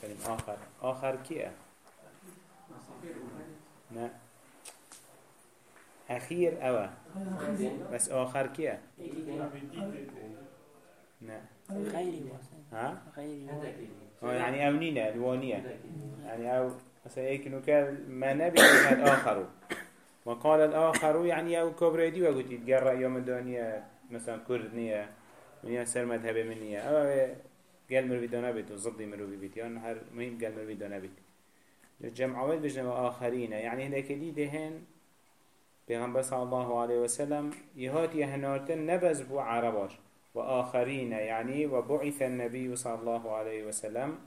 آخرين آخر. آخر كية؟ نه أخير أوه بس آخر كية؟ نه غيري ها؟ غيري آه يعني أونينة الوانية. يعني أو مثلا هيك إنه كان ما نبي كان آخر. وقال الآخر يعني أو كبريدي وقلت يتجرأ يوم الدنيا مثلا كردنية من يسر مذهب منية. أو قال مروي دانا بيت وضد مروي بيت يعني هر مهم قال مروي دانا بيت الجمع بجمع آخرين يعني هناك دي دهن پیغمبر صلى الله عليه وسلم يهات يهنارتن نبز بو عرباش وآخرين يعني وبعث النبي صلى الله عليه وسلم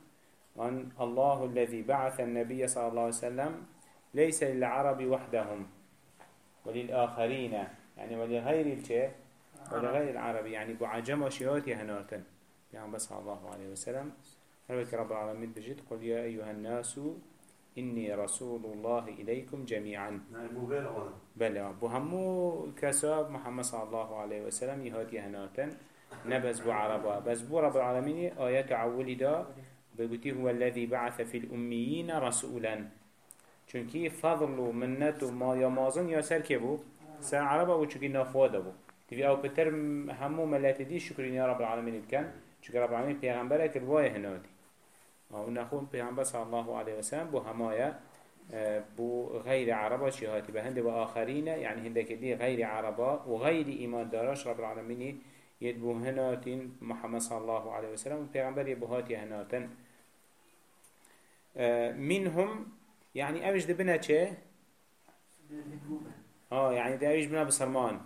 أن الله الذي بعث النبي صلى الله عليه وسلم ليس للعرب وحدهم. وللآخرين يعني ولغير الشيء ولغير العرب يعني بعجم وشيوت يهنارتن يعني صلى الله عليه وسلم هلبك رب العالمين بجد قل يا أيها الناس إني رسول الله إليكم جميعا بله بهمو كساب محمد صلى الله عليه وسلم يهات يهنارتن نبز بو عربا بس بو رب العالمين آيات عولي دا هو الذي بعث في الأميين رسولا چونكي فضل منت ما يا مازن يا سر كبو سر عربا و چونكي نافواده بو تبي أو بتر همو ملات دي شكرين يا رب العالمين بكن چونكي رب العالمين پیغمبرك الواي هناتي أو نخون پیغمبر صلى الله عليه وسلم بو همايا بو غير عربا شهاتي بهند وآخرين يعني هندك دي غير عربا وغير إيمان داراش رب العالمين يدبو هناتين محمد صلى الله عليه وسلم وبيغمبر يبهاتي هناتن. منهم يعني أمش دبنا چه؟ آه يعني ده أمش بنا بسرمان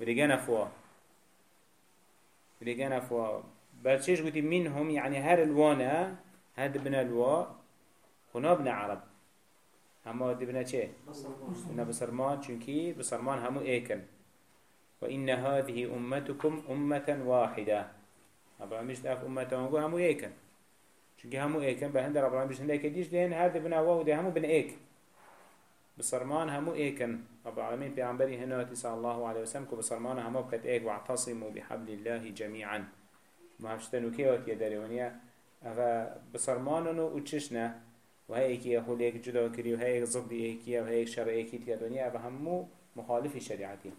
بريجانا فوا بريجانا فوا بلشيش قلت منهم يعني هر الوانا هاد بنا الوا هنا بنا عرب. أما دبنا چه؟ بنا بسرمان چونكي بسرمان همو إيكن. وإن هذه أمتكم أمة واحدة. رب العالمين أف أمة وانقو همو إيكن. چونكي همو إيكن بهند رب العالمين هنده كديش دين هاد بنا واو ده همو بن إيك. بسرمان همو إيكن. رب العالمين بيعنبري هنا صلى الله عليه وسلم كو بسرمان همو بكت إيك واعتصموا بحبل الله جميعا. ما هفشتنو كيوت يدريونيا أفا بسرمانونو وچشنا وهي ايكي خليك جدا كري وهي ضد ايكي وهي شر ايكي تيادونيا أفا همو مخالف شريعتي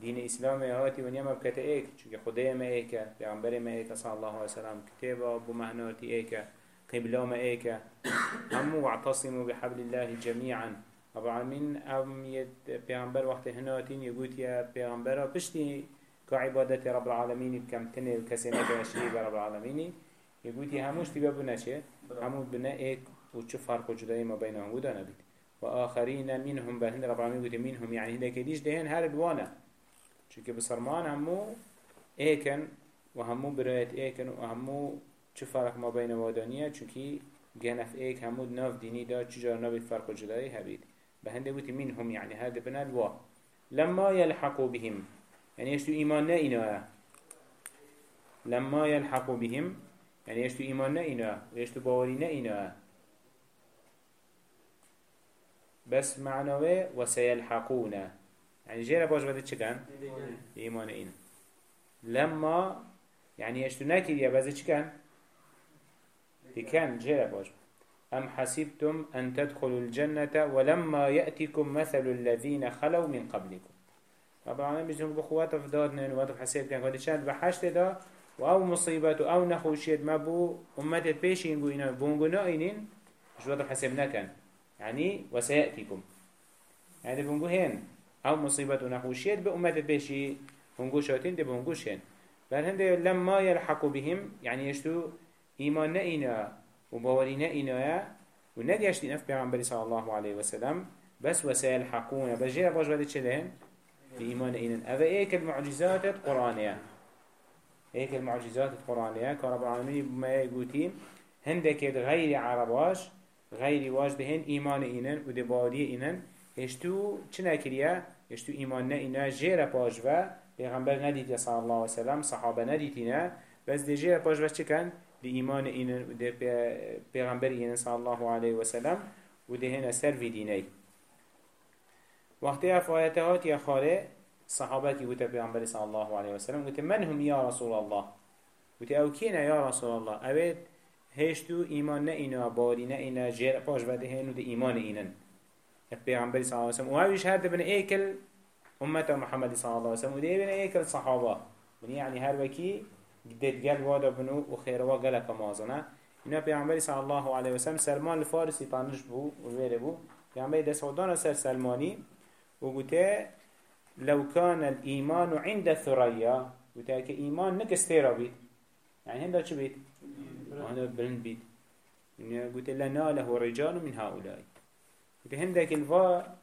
دين اسلام هاتي ونيا مبكت ايك چونك خدای ما ايكا پیغمبر ما ايكا صلى الله عليه وسلم كتابه ابو مهناتي ايكا قبلا ما ايكا همو واعتصموا بحبل الله جميعا رب العالمين ام يد پیغمبر وقت هناتين يقول يا پیغمبر بشتي كعبادة رب العالمين بكم تنه وكسينة كشريك رب العالمين. يقول يا هموش تبا بنا چه همو بنا ايك وچه فرق جدائي ما بينهم ودا نبيت وآخرين منهم بهند رب العالمين. يقول منهم يعني هنده كديش دهن هر الوانا چونکه بسرمان همو ایکن و همو برایت ایکن و همو چه فرق ما بین وادانیه چونکه جنف ایک همو ناف دینی دا چجار نابید فرق جدایی هبید به هنده بودی من هم يعني هذا بنا الوا. لما يلحقوا بهم. يعني يشتو إيمان إنا. لما يلحقوا بهم يعني يشتو إيمان إنا ويشتو باوري إنا. بس معنوه وسيلحقون. يعني جيرا باش بدي چكن إيمان إنا. لما يعني يشتو ناكي يا بازي چكن كان؟ جيرا باش. أم حسبتم أن تدخلوا الجنة ولما يأتكم مثل الذين خلوا من قبلكم. طبعا بيجون بخوات فدادن وات حساب كان. قد شاد بحشت دا و أو مصيبت أو نخوشيت ما بو امت بيشين بو اینا بونگونا اینین جوات حساب نکن يعني وسيأتيكم. يعني بونگو هين. أو مصيبت و نخوشيت به امت بيشي بونگو شاتين دي بونگوش هين بل هنده لما يلحقوا بهم يعني يشتو إيمان نئنا وباوري نئنا ونجشت نف بيغمبري صلى الله عليه وسلم بس وسيلحقون بجير باش بدي چلين بإيمان إينن. أفا إيك المعجزات القرآنية إيك المعجزات القرآنية كرب العالمين بما يقولين هندك غير عرباش غير واجدهن إيمان إينن ودبادي إينن. إشتو چنا كريا؟ إشتو إيمان نئنا جير باش و پیغمبر ندید صلی الله علیه وسلم صحابه ندیدینه بس جیر پاش بس چکن دی ایمان این دی پیغمبر صلی الله علیه وسلم و دی هنه سر وی دینه وقتی اف آیت هات یا خاله صحابه کی گوته پیغمبر صلی الله علیه وسلم گوته من هم یا رسول الله. گوته أو کینا یا رسول الله؟ اوید هشتو ایمان نه اینا باری نه اینا جیر پاش وده هنو ده ایمان اینن. پیغمبر صلی الله علیه وسلم و هاویش هر بن ایکل امت محمد صلی الله علیه وسلم و ده بن ایکل صحابه یعنی هر وکی دید گل وادا بنو و خیروا گلک مازنه. اینا پیغمبر صلی الله علیه وسلم سلمان الفارسی تانش بو و ویره بو. پیغمبر دست سر سلمانی. و گوته لو كان الإيمان عند الثريا وتاك إيمان نكستيرا بيت. يعني هندا شو بيت؟ هندا بلند بيت. يعني قلت لنا له رجال من هؤلاء. قلت هندك الفا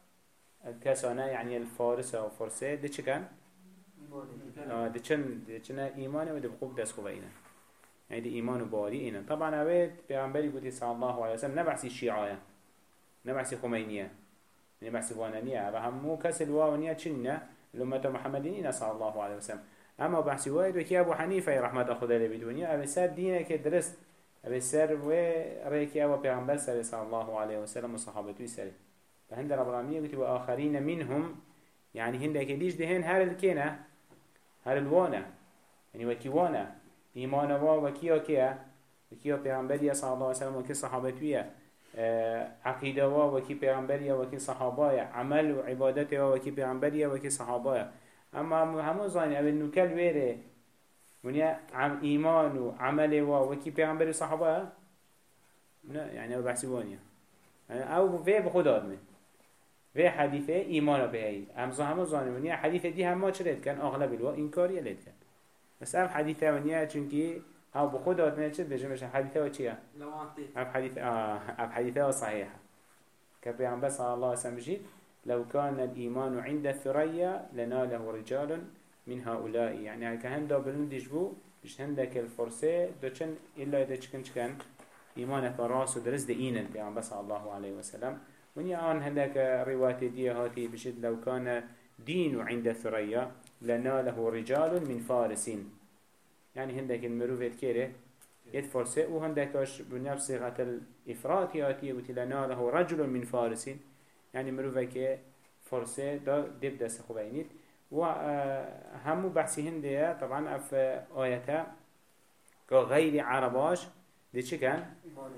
الكسانة يعني الفارس أو فرسة شو كان؟ آه ده شن ده شن إيمان وده بقوب دس خوبينا يعني ده إيمان باري إنا طبعا أبيت بيعنبري قلت صلى الله عليه وسلم نبعسي الشيعة نبعسي خمينية. نبعسي فوانانية أبا همو كسل واونية شنة الأمة محمدين صلى الله عليه وسلم. أما بحثي وايد وكي أبو حنيفة رحمة خدا له بدونيا أبي سر دينه که درست أبي سر و ريكي أبو پیغمبر صلى الله عليه وسلم وصحابته سر فهند رب العالمين قلت واخرين منهم يعني هند كديش دهن هر الكينة؟ هر الوانا يعني وكي وأنا ايمان وا وكي وكي وكي پیغمبر صلى الله عليه وسلم وكي صحابته عقیده و وکی پیامبری و کی صحابای عمل و عبادت و کی پیامبری و کی صحابای اما همو زانی اول نوکل ویره. ونیا ایمان و عمل و وکی پیغمبری صحابای نه یعنی او بحثی وانیا او وی به خود آدمه. وی حدیث ایمان به ای. امزا همو زانی منیا حدیث دی هم ما چه لید کن اغلب الوا این کاری لید کن بس ام حدیثه ونیا چونکی أو بخود آدمه چه بجمش حديثه و چيه اب آه اب حديثه صحيحه كبيغمبر صلى الله عليه وسلم جيد لو كان الإيمان عند الثريا لناله رجال من هؤلاء. يعني هكا هندا بلندش بو بش هندك الفرسة دوچن إلا إذا چكن چكن إيمانك راس ودرس دينن بيان بس الله عليه وسلم ونيا آن هندك رواية دي هاتي بشد لو كان دين عند الثريا لناله رجال من فارسين يعني هندك المروفة كيره يد فرسة وهندكش بنفس صيغة الإفراط ياتي وتلناله رجل من فارسين يعني مروفه که فرسه دا دب دست خوبینید و همو بحثی هنده طبعا اف که غیر عرباش دی چه کن؟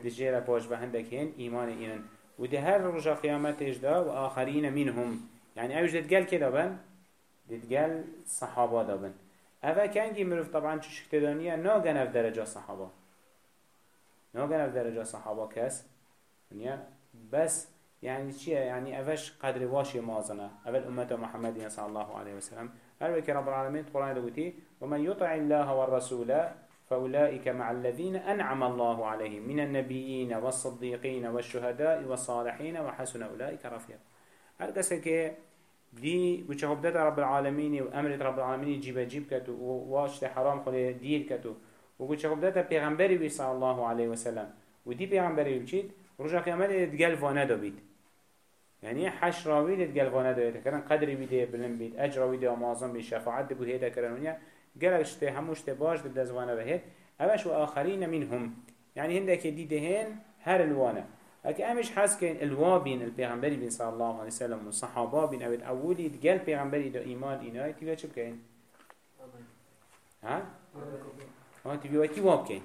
دی جیره باش به هنده کن ایمان اینن. و دی هر رجا قیامتش دا و آخرین منهم. يعني اوش دتقال كده بن دتقال صحابة دابن. اوه كانجي مروف طبعا چو شكتدانية نا جنف درجة صحابة نا جنف درجة صحابة كاس بس يعني چیه يعني افش قدر واشي مازنه اول امه محمد صلى الله عليه وسلم هل وكي رب العالمين القرآن دوتي ومن يطع الله والرسول فأولئك مع الذين أنعم الله عليهم من النبيين والصديقين والشهداء والصالحين وحسن أولئك رفيقا هل قصة دي وشهبدت رب العالمين وأمر رب العالمين يجيب جيب كتو واشت حرام خلي دير كتو وشهبدت بيغمبري صلى الله عليه وسلم ودي بيغمبري بچيت رجع قيامت دقل فانا دو بيت يعني حش راوي لت قلبانا ده كرن قدري بيده بلن بيت أجر راوي ده معظم بشفاعت ده بوده ده كرن ونيا قالك شته هموش تباش ده دزوانا بهت أبش وآخرين منهم. يعني هندك دي دهن هر الوانا اكي امش حس كين الوابين البيغمبري بن صلى الله عليه وسلم والصحابة بن اوت اولي تقال بيغمبري ده ايمان ايناي تبقى چه بكين ها؟ ها تبقى كي واب كين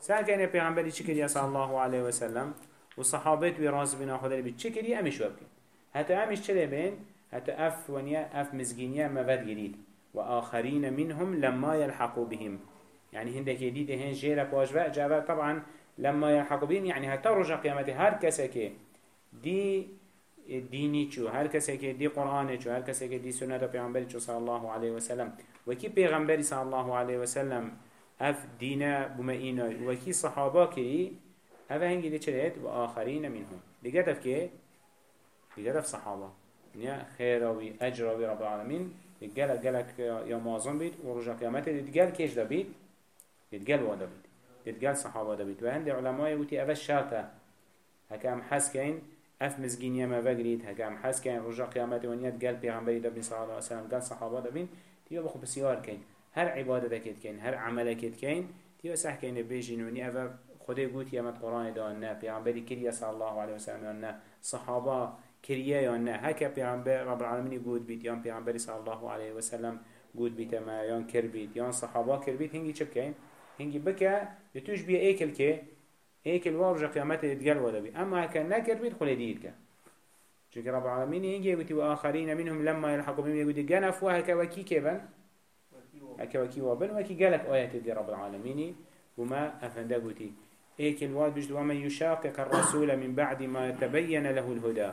سأل كين البيغمبري چكر صلى الله عليه وسلم وصحابت وراس خدا بيت چكري امش وبكن حتى امش چلي بين حتى اف ونيا اف مزجينيا مفاد جديد وآخرين منهم لما يلحقوا بهم. يعني هندك يديد هن جيرا باجوا جابا طبعا لما يلحقوا بهم يعني حتى رجع قيامته. هر كسك دي ديني چو هر کسی که دی قرآن چو هر کسی که دی سنت پیغمبری چو صلی الله علیه و سلم و کی پیغمبری صلی الله علیه و سلم اف دین بما اینا. و کی صحابه که هنجي دي چلت وآخرين منهم. لقيتف كي لقيتف صحابة. نيا خيراوي أجراوي رب العالمين يتقال قالك يا معظم بيت ورجع قيامته يتقال كيش دا بيت يتقال وادا بيت يتقال صحابة دا بيت وهند علماء يوتي أفا الشاطة هكا أم حس كين أف مزجين يما بقريت هكا أم حس كين رجع قيامته ونيا تقال بيغنبري دا بين صلى الله عليه وسلم. قال صحابة دا بين تيو بخو بسيار كين هر عبادة كيت كين هر عمل كيت كين تيو سح كين بيجين ونيا أفا خدای گوت یمت قرآن دان نه پیامبری کریه صلی الله علیه و سلم یا نه صحابه کریه یا نه هک پیامبر رب العالمین گوت بیت یا پیامبری صلی الله علیه و سلم گوت بیت ما یا کر بیت یا صحابه کر بیت هنگی هنگی بکه یتوش بیا ایکل که هيك الوار رجع قيامته يتقال ولا بي. أما هكا نكر بيت خلي ديرك چونك رب العالمين. يجي يقولي وآخرين منهم لما يلحقوا بهم يقولي جنف وهكا وكي كيبن هكا وكي وابن وكي قالك آيات دي رب العالمين. وما أفندا قلتي هيك الواد بجد ومن يشاقق الرسول من بعد ما تبين له الهدى.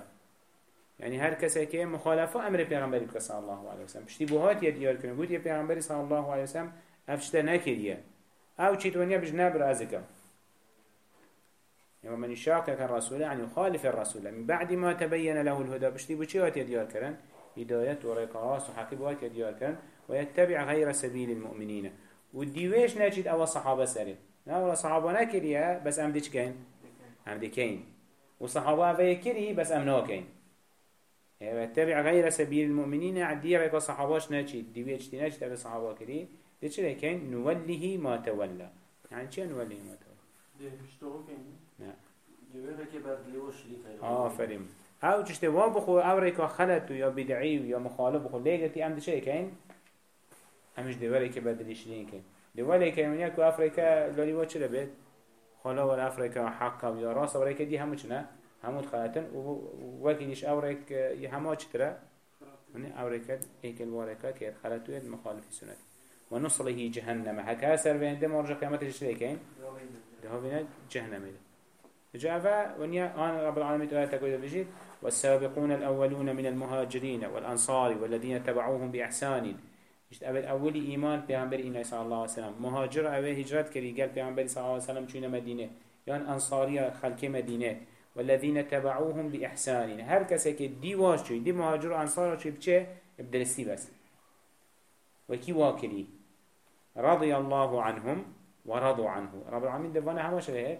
يعني هر کسی که مخالفه أمر پیغمبری بکه صلی الله علیه وسلم پشتی بوهات یه دیار کنه. گوت یه پیغمبری صلی الله علیه وسلم افشته نکریه أو چیت ونیا بج نبر ازکم يعني من يشاقق الرسول يعني يخالف الرسول. من بعد ما تبين له الهدى بشتي بشي وات يديار كرن؟ هداية ورقاص وحقيب وات يديار كرن ويتبع غير سبيل المؤمنين. وديويش نجد أول صحابة سرين؟ نا ولا صحابة نكريا بس أم ديش كين؟ أم دي كين. وصحابة فيكري بس أم ناكين ويتبع غير سبيل المؤمنين عدي رقا صحاباش نجد؟ ديويش نجد أبي صحابة كري. ديش كين نوله ما تولى يعني شو نوله ما تولى ده مشتوه كين آفرین. أو چشته وا بخو أو ریکا خلط یا بدعی یا مخالف بخو لیگتی ام دشه کن همش دوره که بدلیش لین کن دوره که منیا که افریکا لالی وا چرا بید خلا ول افریکا حقا و یا راست و ریکا دی همو چنه همو خلطن و وکی دیش أو ریک همه چطره من أو ریکا ایکل وارکا که خلطو مخالف سنت و نصله جهنم. هكا سر بين دم ورجع قيامته شريكين بين جهنم جاء ونيا آن رب العالمين تعالى تقول بجيد والسابقون الأولون من المهاجرين والأنصار والذين تبعوهم بإحسان. أول أولي إيمان بيعنبر إنا صلى الله عليه وسلم مهاجر أول هجرات كري قال بيعنبر صلى الله عليه وسلم شون مدينة يعني أنصارية خلق مدينة والذين تبعوهم بإحسان. هر كسك دي واش دي مهاجر أنصار شو بچه بدرسي بس. وكي واكري. رضي الله عنهم ورضوا عنه. رب العالمين دفانا هماش هيك؟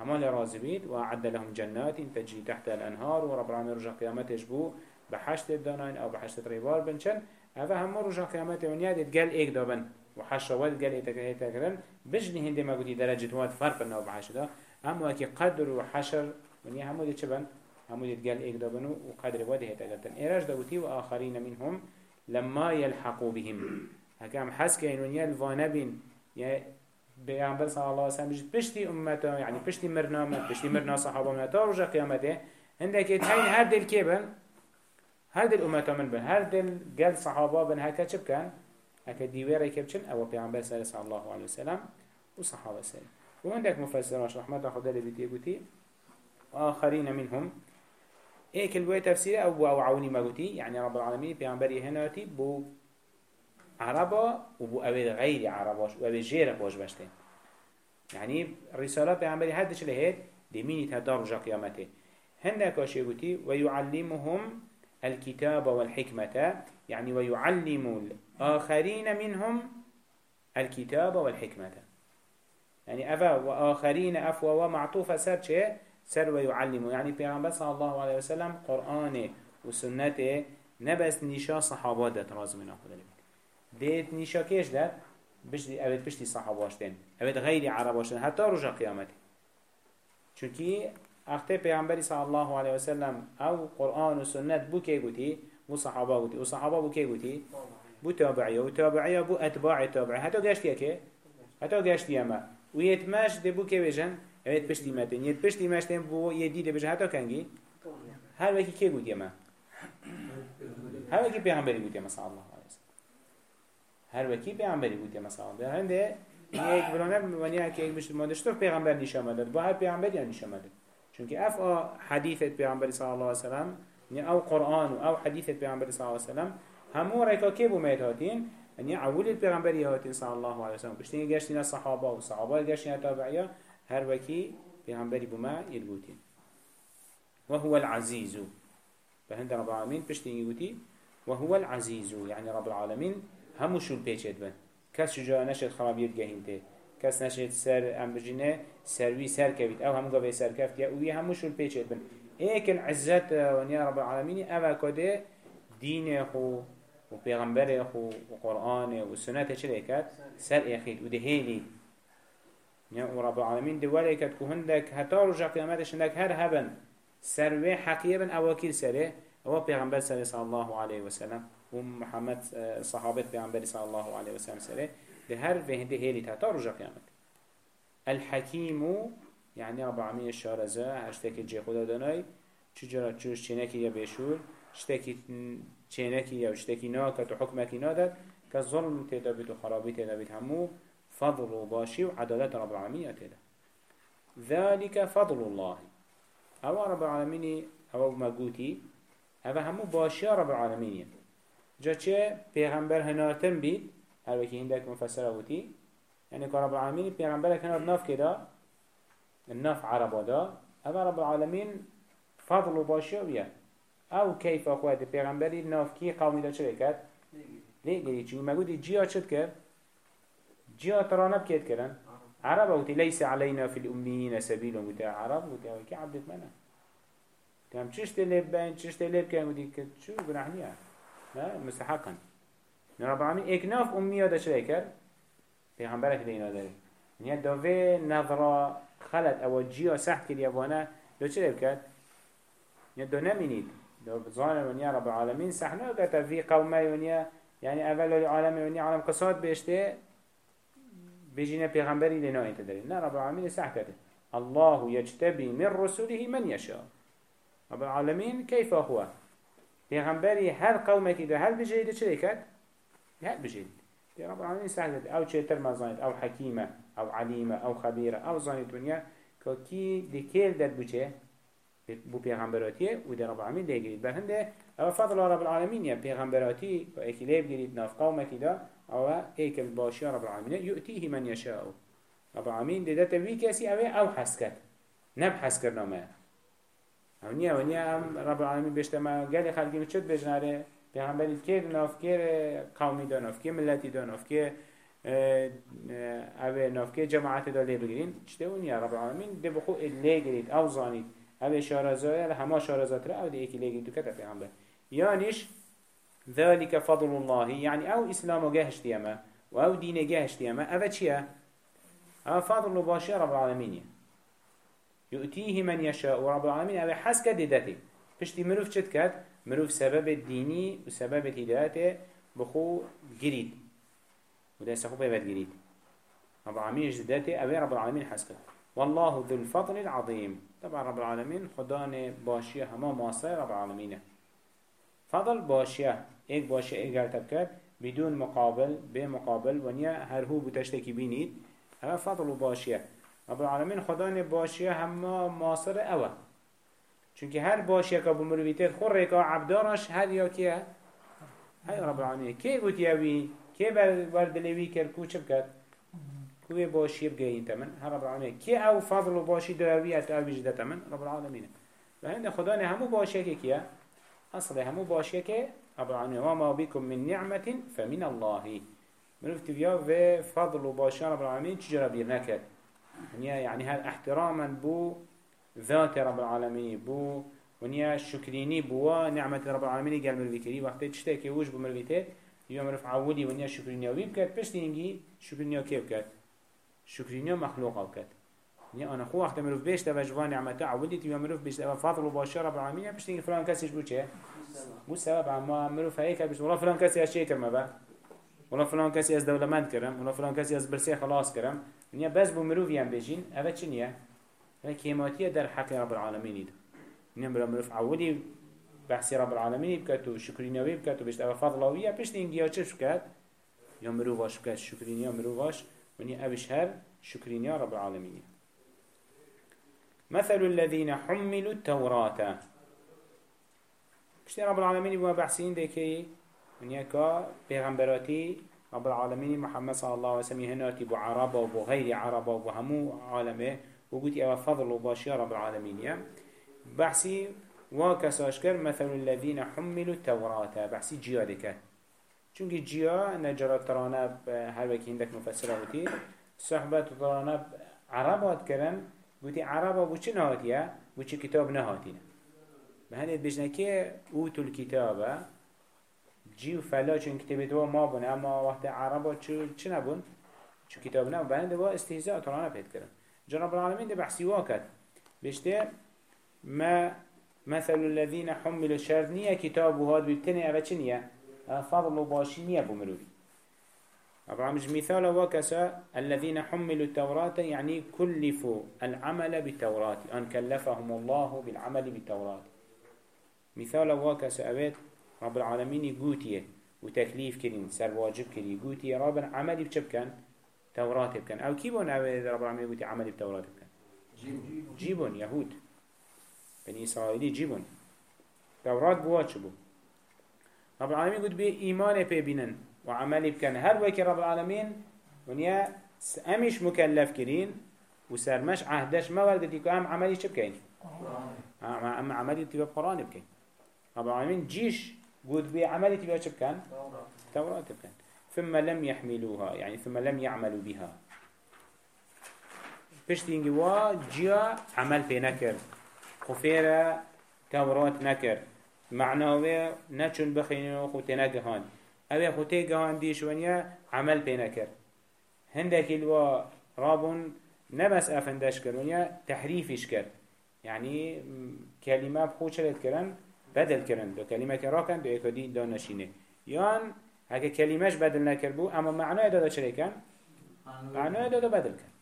همان راضي بيت وأعد لهم جنات تجري تحت الأنهار ورب العالمين رجع قيامته بو؟ بحشت الدانين أو بحشت ريبار بنشن هذا هم رجع قيامته ونيا قال إيك دابن. وحشر واد قال إيك تكرن بجني هندي ما قلت درجة واد فرق بنا وبحشت أما كي قدر وحشر ونيا هم دي شبن؟ هم دي قال إيك دابن وقدر واد هي تكرن إيراج دوتي وآخرين منهم لما يلحقوا بهم. هكام حس ونيا الفانبين پیغمبر صلی الله علیه و سلم بجد پشتی امتا یعنی پشتی مرنا پشتی مرنا صحابة من تا رجا قیامته هنده که تاین هر دل کی بن؟ هر دل امتا من بن؟ هر دل گل صحابة بن چه بکن هکا دیویره که بچن أو پیغمبر صلی الله علیه و سلم. و صحابه سلم و عندك مفسراش رحمت خدا لبيتي وآخرين منهم إيه الوي تفسير أو أو عوني ما قوتي يعني رب العالمين بيعنبري هناتي بو عربا وبو أويد غير عرباش وأويد جير باش بشتين. يعني الرسالة بيعملي هدش لهيد دميني تهدار رجا قيامته. هندك وشيبوتي ويعلمهم الكتاب والحكمة يعني ويعلم الآخرين منهم الكتاب والحكمة. يعني أفا وآخرين أفوا ومعطوفة شيء سر ويعلمه يعني بيغمبر صلى الله عليه وسلم قرآن وسنته نبس نشا صحابات راز من أخذ ديت نيشا كيش ده بشتي أبد بشتي صحاباشتين أبد غير عرباشتين حتى رجع قيامتي چونكي أختي پیغمبري صلى الله عليه وسلم أو قرآن وسنة بو كي قوتي بو صحابة قوتي وصحابة بو كي قوتي بو تابعية وتابعية بو أتباع تابعية حتى قاشتي كي حتى قاشتي أما ويتماش دي بو كي بيجن أبد بشتي ماتين يت بشتي ماشتين بو يدي دي بيجن حتى كنجي هل وكي كي قوتي أما هل وكي پیغمبري قوتي أما صلى الله هر وکی پیامبری بوده مثلا به هنده یک برانه ونیا که یک بشه مادشتر پیغمبر نشان مدد با هر پیغمبر یا نشان مدد چون که اف حدیث پیغمبر صلی الله علیه و سلم یا أو قرآن و أو حدیث پیغمبر صلی الله علیه و سلم همو ریکا که بو هاتین یعنی اول پیغمبری هاتین صلی الله علیه و سلم پشتین گشتین صحابه و صحابه گشتین تابعیا هر وکی پیغمبری بو ما يلقوتين وهو العزيز فهند رب العالمين بشتين يقولي وهو العزيز يعني رب العالمين همو شول پیچید بن کس شجاع نشد خرابیت گهینته. کس نشد سر ام بجینه سروی سر کبید. أو همو گوه سر کفت. یا اوی همو شول پیچید بن ایک العزت ونیا رب العالمین اوه کده دین خو و پیغمبر خو و قرآن و سنت چه کد سر اخید و و رب العالمین دوله کد که هندک حتی رجا قیامتش هندک هر هبن سروی حقیبن اواکیل سره أو پیغمبر صلی الله علیه وسلم ومحمد آه، صحابة بيعنبري صلى الله عليه وسلم سره ده هر في هنده هيلي تاتا رجا قيامت. الحكيم يعني رب العالمين الشارزة هشتكي جي خدا داناي چجرا چوش چنكي يا بيشور شتكي چنكي يا شتكي ناكت وحكمكي نادت كظلم تدابت وخرابي تدابت همو فضل وباشي وعدالة رب العالمين تدا ذلك فضل الله. أو رب العالمين أو مقوتي هذا همو باشي رب العالمين. جا چه پیغمبر هناتن بید هر وکی هندک مفسره بودی يعني كرب العالمين پیغمبر كان ناف كده الناف عربا دا هذا رب العالمين فضل باشا أو كيف اخوات پیغمبری ناف کی قومی دا چه کرد؟ ليه قلي چون ما قلت جيا كر جيا ترانا بكيت كرن عرب قلت ليس علينا في الأميين سبيل قلت عرب قلت كي عبدت منا تمام چشت لب بين چشت لب كان قلت شو بنحنيها لا مستحقا العالمين ايك ناف أمية دا شو كر پیغمبرك لينا داري يعني دوه نظرة خلت أو جيا سحت كريا وأنا لو چه بكت؟ يعني دو نمينيد دو بظاهر ونيا رب العالمين سحنا قتا في قومي ونيا يعني اول العالم ونيا عالم قصاد بيشته بيجينا پیغمبري لنا انت داري نا رب العالمين سحكت الله يجتبي من رسوله من يشاء. رب العالمين كيف هو؟ پیغمبري هر قومك ده هل بجيده چه كت هل بجيده يا رب العالمين سهلت أو شيتر ما زانت أو حكيمة أو عليمة أو خبيرة أو زانت دنيا. كي دكيل در بوچه بو پیغمبراتیه و در رب العالمین ده گرید بهنده أو فضل رب العالمین یا پیغمبراتی و ایکی لیب گرید ناف قومتی دا أو ایکل باشی رب العالمین. یؤتیه من یشاء. رب العالمین ده ده وی کسی أو أو حس کرد نب حس کرنا ما. أو نیا و نیا رب العالمین بشته ما گلی خلقی چد بجناره پیغمبری که نافکر قومی دا نافکر ملتی دا نافکر اوه نافکر جماعت دا لی بگیرین چطه اون یا رب العالمین ده بخو لی گرید أو زانید. اوه شارزای همه شارزات را أو ده ایکی لی گرید تو کتا پیغمبر. یانیش ذلك فضل الله يعني أو اسلام جهشت يما أو دين جهشت يما أو چيا أو فضل باشي رب العالمين يؤتيه من يشاء ورب العالمين أو حسك ددته پشتی مروف چت کرد؟ مروف سبب دینی و سبب هدایت بخو گرید. و ده سخو بيبت گرید. رب العالمين جدته اوه رب العالمين حسك والله ذو الفضل العظيم طبعا رب العالمين خدان باشيه هما ماصر رب العالمين فضل باشيه ایک باشيه اگر تبكت بدون مقابل بمقابل ونيا هر هو بتشتكي بينيد هذا فضل باشيه رب العالمين خدان باشيه هما ماصر اوه. چونکه هر باشی که بمرویتت خور ریکا عبدارش هر یا کیه؟ های رب العالمین گوت یاوی کی بردلوی کرد؟ کو چه کوی باشی بگیین تمن رب العالمین کی أو فضل و داوی ات أو بجده تمن رب العالمین و هند خدا نه همو که کیه اصل همو باشی که رب العالمین و ما بكم من نعمت فمن الله. منفت بیا و فضل و باشی رب العالمین چجرا بیر نکرد يعني هذا احتراما بو ذات رب العالمين بو. ونيا شكريني بوا نعمة رب العالمين قال مروي وقت تشتكي وش بمرويته يوم رفع عودي ونيا شكريني. ويب كات بس تيجي شكريني. كيف كات شكريني مخلوق أو كات نيا أنا خو وقت مروف بيش تبع جوان نعمة عودي تيجي مروف بيش تبع فضل وباشر رب العالمين بس تيجي فلان كاسيش بوچه مو سبب. عما مروف هيك بس والله فلان كاسي أشياء كرمه بقى ولا فلان كاسي از دولمند كرم ولا فلان كاسي از برسي خلاص كرم نيا بس بمروف يم بيجين أبد چنيا كيماتية در حق رب العالمين نمرة مرف عودي بحثي رب العالمين بكتو شكرينيوي بكتو بشت أبا فضلوية بشت إنجيا چش بكت يا مروفاش بكت شكرينيا مروفاش وني أبش هر شكرينيا رب العالمين. مثل الذين حملوا التوراة. بشت رب العالمين بما بحثين ديكي ونيا كا بيغمبراتي رب العالمين محمد صلى الله عليه وسلم هناتي بو عربة وبو غير عربة وبو همو عالمة وقلت يا فضل وباشي رب العالمين. يا بحثي وكساش كر مثل الذين حملوا التوراة. بحثي جيادك. چونك جيا نجرى ترانا هر وكي عندك مفسره وتي صحبة ترانا عربات كرن قلت عربا بو چه نهاتيا بو چه كتاب نهاتينا بهنه بجنا كي اوتو الكتابة جيو فلا چون كتابه دوا ما بون اما وقت عربا چه نبون؟ چو كتاب نبون؟ بهنه دوا استهزاء ترانا بيت كرن جناب العالمين ده بحثي واكد بشته ما مثل الذين حملوا الشر نية كتاب هاد بيبتني أبا چنية فضل باشي نية بمروي مش مثال وكسا الذين حملوا التوراة يعني كلفوا العمل بالتوراة أن كلفهم الله بالعمل بالتوراة. مثال وكسا أبيت رب العالمين يقوتيه وتكليف كرين سر واجب كري يقوتي رب العمل بشب كان توراة بكن. أو كيبون أبيت رب العالمين يقوتي عمل بالتوراة بكن؟ جيبون. يهود. بني إسرائيلي جيبون. توراة بواتشبو رب العالمين قلت بي إيمان بيبينن وعملي بكن. هر وكي رب العالمين ونيا أمش مكلف كرين وسرمش عهدش ما ولدتي كو أم عملي شو بكين أم عملي تبقى قرآن بكين. رب العالمين جيش قد بي عملي تبقى شو بكين توراة بكين ثم لم يحملوها يعني ثم لم يعملوا بها. پشتینگی وا جیا عمل پی نکر خفیره تورات نکر معناوه نچون بخینه خو تنگهان اوه خو تگهان دیش ونیا عمل پی هندك الوا رابون نبس افندش كر ونیا تحریفش كر يعني كلمة بخو شرط كرن بدل كرن دو كلمة كراكن دو اكادي دو نشينه يان هكا كلمش بدل نكر بو اما معناه دادا شريكن معناه دادا بدل كن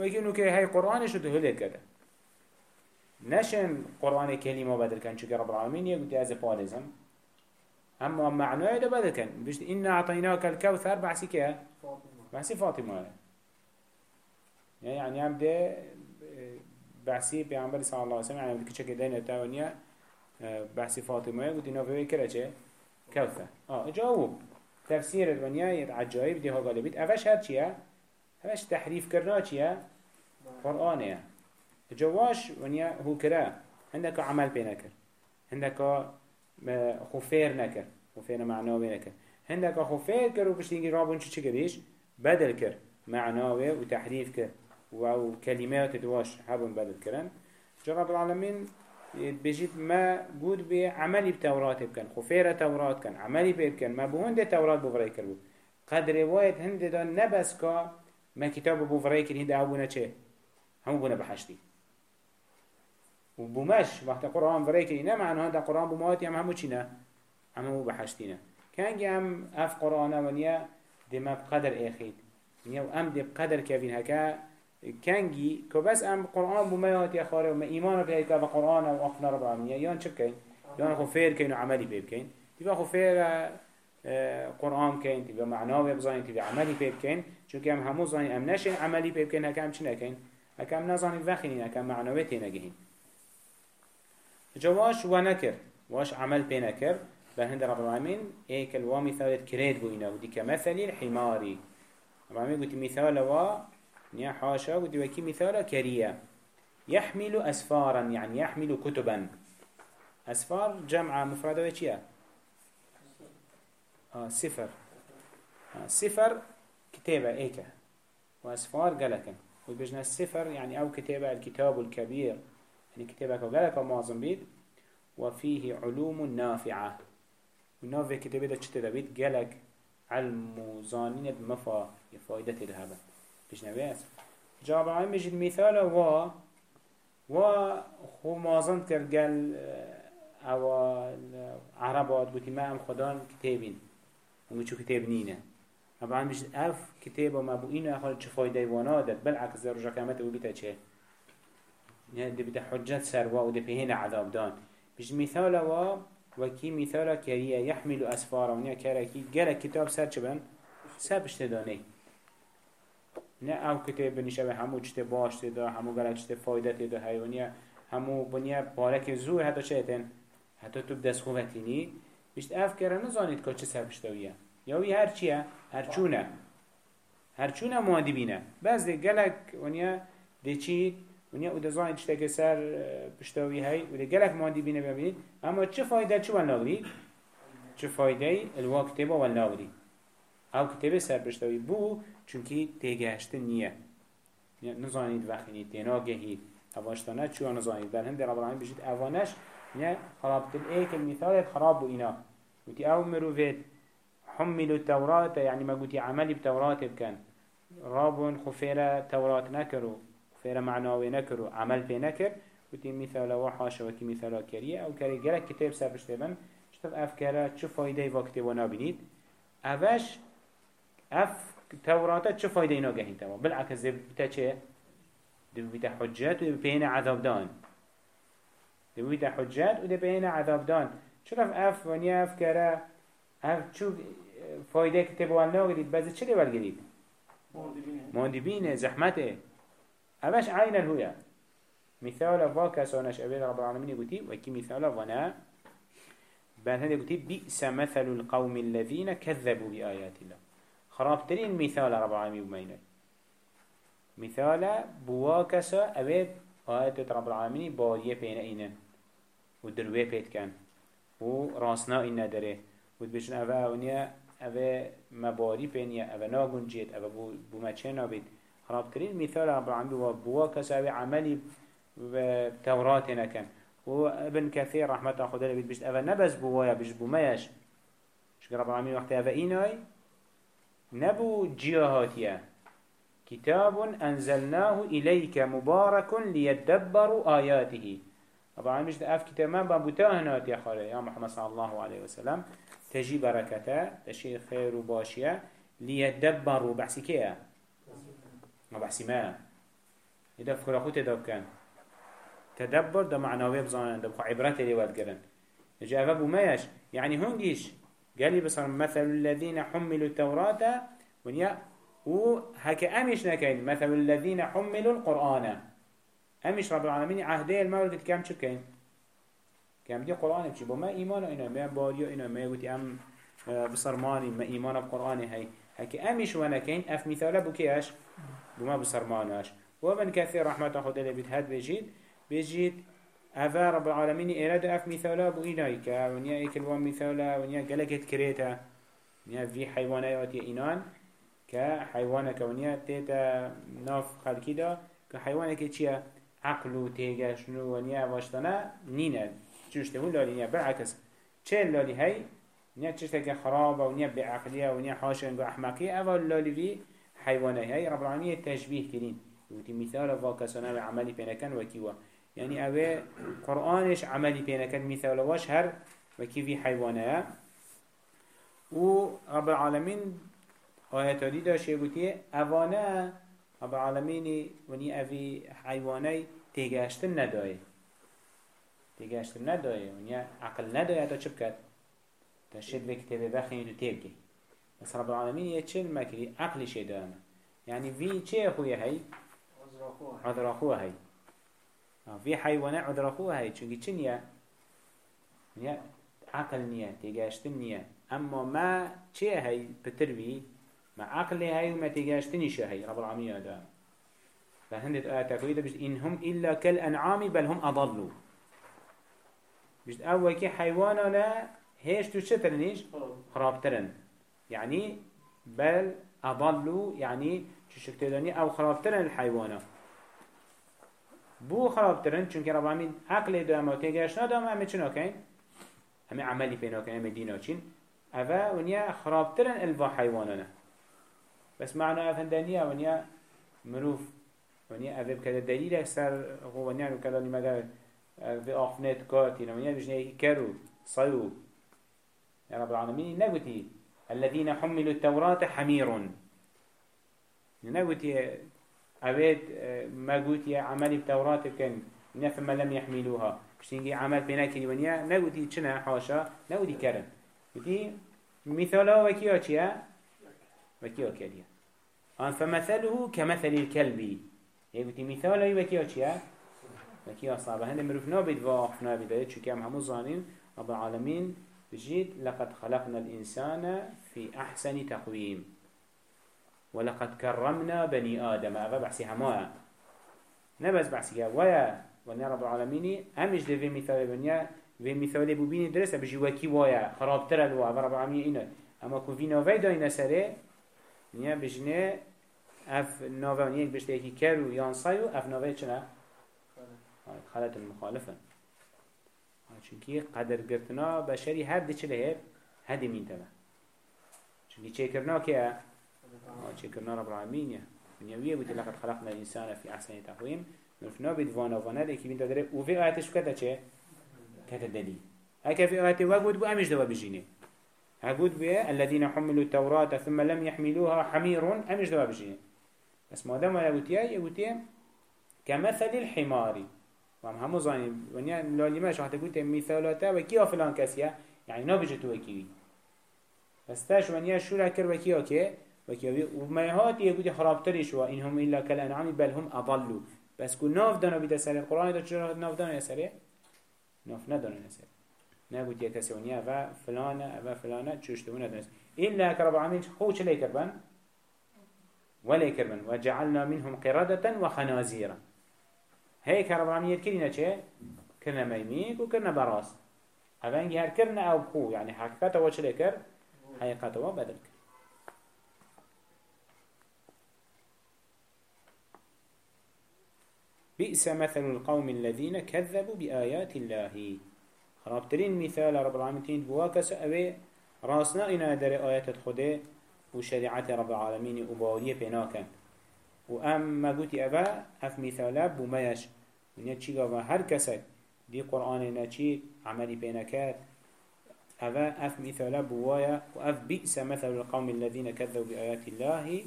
ويكي که هاي قرآنش ده هلت كده نشن قرآن كلمة بدل كان شو رب العالمين يقول از پارزم. اما معناه ده بدل كان بيش إن أعطيناك الكوثر بحسي كه بحسي فاطمة. يعني هم ده بحسي بيعنبر صلى الله عليه وسلم يعني بدك شكل دينه تاونيا بحسي فاطمة قلت إنه في چه؟ كوثر آه جاوب. تفسير الدنيا عجائب ده قال بيت أفش هر چيه همش تحريف كرنا چيا قرآنه جواش ونيا هو كرا عندك عمل بينكر عندك خفير نكر خفير معناه بينكر عندك خفير كر وبشتيجي رابون شو كريش بدل كر معناه وتحريف كر وكلمات دواش حبون بدل كرن جرب العالمين بجيت ما جود بعملي بتوراة بكن خفيرة توراة كان عملي بكن ما بهند توراة بفري كربو قد رواية هند دان نبس كا ما كتاب کرد هنده بونه چه؟ همو بونه بحشتی و بومش وقت قرآن فرای کرد نه معنی هنده قرآن بوماتی هم همو چی نه همو بحشتی نه کنگی هم أف قرآن ونیا دم بقدر اخید نیا و أم دم بقدر کفین هکا کنگی که بس أم قرآن بوماتی خاره و ما ایمان به که قرآن و اخنا رب العالمین یان چه کن یان خو فیر کن و عملی بیب کن دیگه خو فیر قرآن كين تبقى معناه بزاني تبقى عملي بيب كين. چون كم همو زاني أم نشين عملي بيب كين هكام چي نكين؟ هكام نزاني وخينين هكام جواش ونكر واش عمل بينكر بهند رب العالمين ايك الوامي ثالث كريد بوينا ودي كمثل الحماري رب العالمين قلت مثال وا نيا حاشا ودي وكي مثال كريا يحمل أسفارا يعني يحمل كتبا أسفار جمع مفردة وشيا آه صفر. آه صفر كتابة إيكا وأسفار قلقا وبجنا الصفر يعني أو كتابة الكتاب الكبير يعني كتابة قلقا معظم بيد وفيه علوم نافعة. ونافع كتابة دا چتدا بيد قلق علم زانين بمفا يفايدة الهبا بجنا بيس جاب عين بجد مثال و و خو مازن كر قال أو عربات قلت ما أم خدان كتابين ومي شو كتاب نينا طبعا مش اف كتاب وما بو إنه أخذ شو فايدة وأنا دت بالعكس ذا رجع كامته وبيتا شيء. يعني دي بده حجة سروا وده في هنا عذاب دان. مش مثال وا وكي مثال كريه يحمل أسفارا ونيا كراكي جل كتاب سر شبن سر بشتداني نه او کتاب نشبه همو چته باش تدا همو گلک چته فایده تدا هیونیا همو بنیا بارک زور حتی چه حتی تو بدست خوبتینی بشت اف کرا نزانید که چه سرپشتویه یا وی هر چیه؟ هر چونه. هر چونه مادی بینه. بعض دی گلک دی چی؟ ونیا أو دزانید چه که سر پشتوی هی و دی گلک مادی بینه ببینید اما چه فایده چه ون لاغری چه فایده الوا کتبا ون لاغری أو کتب سر پشتوی بو چونکی تیگهشت نیه نزانید وقتی تناگهید اواشتانه چو نزانید بر هند رب العالمین بجید اوانش نه خراب تل ايك المثال خراب بو إنا قلتي أو مروفيت حملوا التوراة يعني ما قلتي عملي بتوراة بكن راب خفيرة توراة فیر معناوی نکر و عمل پی نکر و تیم مثال و حاشا وتی مثال کریه او کری گرک کتاب سرپشت بشته بن اف کرا چه فایده وقتی و نبینید اوش اف توراته چه فایده اینا گهین تمام؟ بالعکس دب بیتا چه؟ دب حجت و بین عذاب دان دو بیتا حجت و دب بین عذاب دان چطب اف ونیا اف کرا اف چو فایده کتاب و نبینید بعضی چه دیول گرید؟ ماندی بینه زحمته. اوش عین الهویا مثال واكسانش أبي رب العالمين يقولي وكي مثال ونا بل هذا يقولي بئس مثل القوم الذين كذبوا بآيات الله. خرابترين مثال رب العالمين بمينه مثال بواكسا أبي آيات رب العالمين باريه بين إينن ودروه بيت كان. وراسنا إنا داره. ودبشن أبا ونيا أبا مباري بين يا أبا ناغن جيت أبا بو ما چه نابد خرابترين مثال رب العالمين بواكسا أبي عملي تورات نكن و ابن كثير رحمة خدا لبيت بيشت أفا نبز بوايا بيش بوميش شكرا رب العالمين وقت أفا إيناي نبو جيهاتيا كتاب أنزلناه إليك مبارك ليدبروا آياته رب العالمين بيشت أف كتاب من بابتاهنات يا خالي يا محمد صلى الله عليه وسلم تجي بركته تشي خير وباشية ليدبروا بحسي ما بحسي ما. إذا فكرة خوت داب كان تدبر ده معنوي بزانن ده بخو عبرات اللي ودقرن جاء أبو مايش يعني هنجيش قال لي بصر مثل الذين حملوا التوراة ونيا وهك أمش نكين مثل الذين حملوا القرآن. أمش رب العالمين عهدي المولد كم شكين كم دي قرآن بشي بما إيمان إنا ما باريو إنا ما يقولي أم بصرماني ما إيمان بقرآن هاي هك أمش ونكين أف مثال بكياش بما بصرماناش ومن كثير رحمة خدا اللي بتهد بجيد بيجيت أفا رب العالمين إراد أف مثالا بو إنايك ونيا إيكل وان مثالا ونيا قلقت كريتا ونيا في حيوانات إنان كحيوانك ونيا تيتا ناف خلقي دا كحيوانك چيا عقلو تيجاشنو ونيا واشتنا نينا چوشته هو لالي نيا بالعكس چه لالي هاي نيا چشتك خرابة ونيا بعقلية ونيا حاشن بأحمقية أول لالي في حيوانات. هاي رب العالمين تشبيه كرين وتي مثال واكسنا عملي بينكن وكيوا يعني اوه قرآنش عملي بينا كان مثال واش هر وكي في حيوانه. و رب العالمين آيات دي داشت يقولي اوانه رب العالمين وني اوي حيواني تيگاشتن ندايه تيگاشتن ندايه وني عقل ندايه تا چب كد تشد بكتابه بخيني تو تيبكي بس رب العالمين يتشل مكري عقل شيدانه يعني في چه خويا هي عذر أخوه هي في حيوانات عذرخوه هاي. چونكي چه نيا نيا عقل نيا تيجاشتن نيا. أما ما چه هاي بتروي ما عقل هاي وما تيجاشتنيش هاي رب العالمين هذا فهندت آيات كويدة بجد إنهم إلا كالأنعام بل هم أضلوا بجد أول كي حيواننا هيش تو شترنيش خرابترن يعني بل أضلوا يعني شكتلاني أو خرابترن الحيوانات. بو خراب ترن چون که رب العالمین عقل دو اما تیگرش ندام همه چنا کن همه عملی پینا کن همه دینا چین اوه ونیا خراب ترن الوا حیوانانه بس معنا افندانیه ونیا مروف. ونیا اوه بکده دلیل سر ونیا رو کلالی مگر في آخنت كاتين ونیا بجنه كرو صيو يا رب العالمين نقولي الذين حملوا التوراة حمير نقولي اوید مگوت یه عملی بتورات بکن نه فما لم يحملوها. بشتینگی عمل بنا کنی ونیا نگوتی چنه حاشا نگوتی کرن گوتی مثالا وكيا چیه وكيا كليه آن فمثله كمثل الكلب. يقولي مثالا وكيا چیه وكيا صعبه هنده مروف نابد واقف نابد. چو كم همو ظانين رب العالمين. بجيد لقد خلقنا الإنسان في أحسن تقويم. ولقد كرمنا بني آدم. أبا بحسي هماء نبس بحسي ويا ونيا رب العالمين همش ده في مثال بنيا في مثال ببيني درسة بجي وكي ويا خراب ترى الوا. رب العالمين إنا أما كو في نوفي داينا سري نيا بجنه أف نوفي ونيا بجتاكي كارو يانصايو أف نوفي چنا؟ خالة المخالفة. چونكي قدر قرتنا بشري هر دي چله هيب هدي مين تبا چونكي چه کرنا که شكرنا رب العالمين من يويه بودي لقد خلقنا الإنسان في أحسن تقويم نرفنا بيد وأنا وأنا لكي بين تدري وفي آياتش كتا چه؟ كتا دليل هكا في آيات وقود بو أمش دوا بجيني هقول بيه الذين حملوا التوراة ثم لم يحملوها حمير أمش دوا بجيه بس ما دام يقولتيا يقولتيا كمثل الحمار. وهم همو زاني ونيا لالي ما شو حتى قلت مثالاتا وكيا فلان كسيا يعني نبجتو وكيوي بس تاش ونيا شو لكر وكيا كي وكيوي وما هات يقول خرابتري شو إنهم إلا كالأنعام بل هم أضلوا بس كل ناف دانا بيتا سري القرآن دا چرا ناف دانا يسري ناف ندانا يسري نقول يا كسونيا و فلانة و فلانة تشوشتونا دنس إلا كرب العالمين خوش لي كربان ولا كربان وجعلنا منهم قردة وخنازيرا هيك رب العالمين كلنا چه كرنا ميميك وكرنا براس هفنجي هر كرنا أو بخو يعني حقيقته وش لي كر حقيقته وبدل كر بئس مثل القوم الذين كذبوا بآيات الله. خرابترين مثال رب العالمين بواكس أوي راسنا إنا در آيات خده وشريعة رب العالمين وباوريه بيناكن وأما قوتي أبا أف مثالا بميش من يتشي قوة هر كسك. دي قرآن نتشي عملي بينكات أبا أف مثالا بوايا وأف بئس مثل القوم الذين كذبوا بآيات الله.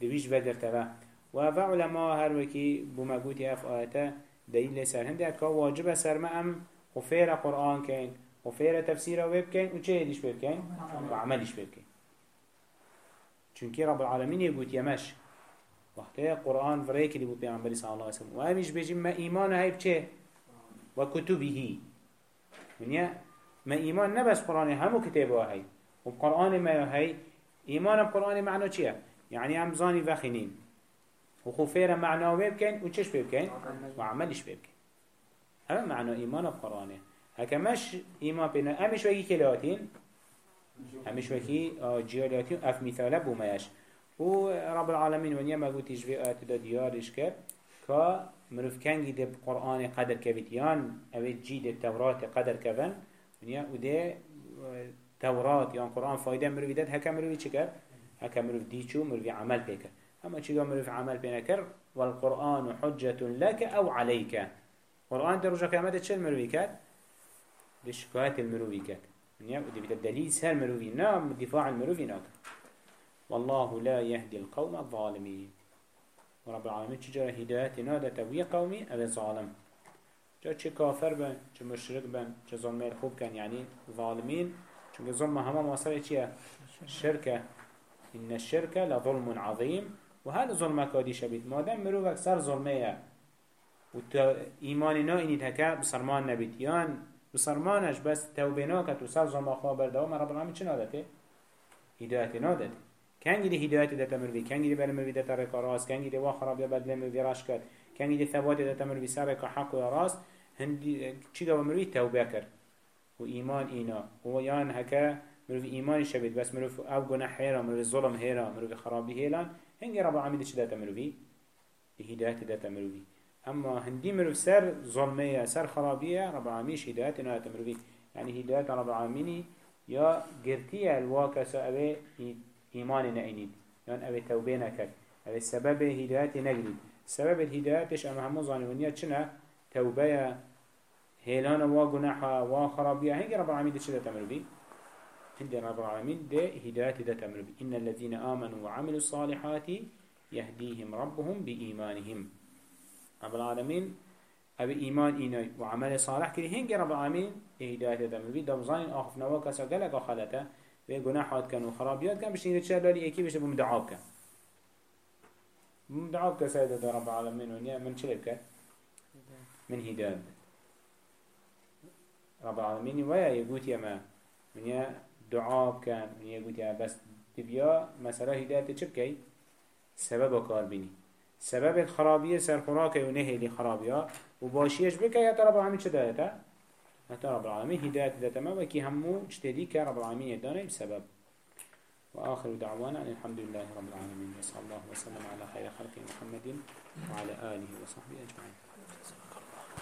دبيش بدر تبا. وأفا علماء هر وكي بما قوتي أف آياتا دليل سر. هندي أتكا واجب سر ما أم. وفير قرآن كين. وفير تفسير ويب كين. وچه يديش بيب كين؟ وعمليش بيب كين. چونكي رب العالمين يقول يمش وقتی قرآن فريك اللي بو پیغمبری صلى الله عليه وسلم و همیش بجیم ما ایمان های بچه و کتبهی. ونیا ما ایمان نبس قرآن همو كتابه هاي وقرآن ما هاي إيمان بقرآن معنى چيه يعني هم زاني وخنين وخوفير معنى ويبكين وچش بيبكين وعملش بيبكين هذا معنى إيمان بقرآن هكا مش إيمان بينا همش وكي كلاتين همش وكي جيالاتين أف مثالة بوميش و رب العالمين ونيا ما قلت يجبي آيات دا ديارش كر كا مروف كان جيد بقرآن قدر كبتيان أو جيد التوراة قدر كبن ونيا وده توراة يعني قرآن فايدة مروف داد هكا مروف چكر هكا مروف ديچو مروف عمل بكر أما چيگا مروف عمل بينكر والقرآن حجة لك أو عليك. قرآن در رجا قيامت چل مروفي كر لشكاية المروفي كر ونيا وده بتدليل سهل مروفي نام دفاع المروفي ناكر والله لا يهدي القوم الظالمين. ورب العالمين تجرى هداية نادة توي قومي أبي ظالم. جا چه كافر بن چه مشرك بن چه ظلمي خوب كان يعني ظالمين چونك ظلم هما مصري چيه الشركة إن الشركة لظلم عظيم وهذا ظلمك كادي شبيت مادام مروفك أكثر ظلمية وت إيمان نا إني تكا بصرمان نبيت يان بصرمانش بس توبيناك وصار ظلم أخوة بردوام رب العالمين چه نادته؟ هداية نادته. کنگی دی هدایت دات مروی کنگی دی بر مروی دات رکا راست کنگی دی واخراب یا بدل مروی راش کرد کنگی دی ثبات دات مروی سر رکا حق و راست هندی چی دو مروی توبة کرد و ایمان اینا و یان هکا مروی ایمان شبید بس مروی أو گناه هیرا مروی ظلم هیرا مروی خرابی هیلان هنگی رب العالمین چی دات مروی هدایت دات مروی أما هندی مروی سر ظلمه سر خرابیه رب العالمین هدایت نهات مروی يعني هداية رب العالمين يا قرتي الواكس أبي إيمان نأينيد يعني أبي توبة نكر أبي سبب هداية نجريد سبب الهداية إيش أما هم ظاني ونيا تشنا توبة هيلان وجناحة وخرابية هنجي رب العالمين ده تمر بي عند رب العالمين ده هداية ده تمر بي إن الذين آمنوا وعملوا الصالحات يهديهم ربهم بإيمانهم رب العالمين أبي إيمان إينا وعمل صالح كده هنجي رب العالمين هداية ده تمر بي ده مظانين آخف نواكا سجلك خالته و گناحات کن و خرابیات کن بشین چه لالی یکی بشه بمدعاب کن. بمدعاب کن سيدة رب العالمين ونيا من چه بکن من هداية رب العالمين ويا يقول يا ما من يا دعاب كان من يقول يا بس تبيا مثلا هداية چه بكي سبب كار بيني سبب الخرابية سر خراك ونهي لخرابية وباشيش بكي يا رب العالمين چه دايته حتى رب العالمين. هداية ذات ما وكي همو اجتديك رب العالمين يدانا بسبب وآخر دعوانا أن الحمد لله رب العالمين. وصلى الله وسلم على خير خلق محمد وعلى آله وصحبه أجمعين.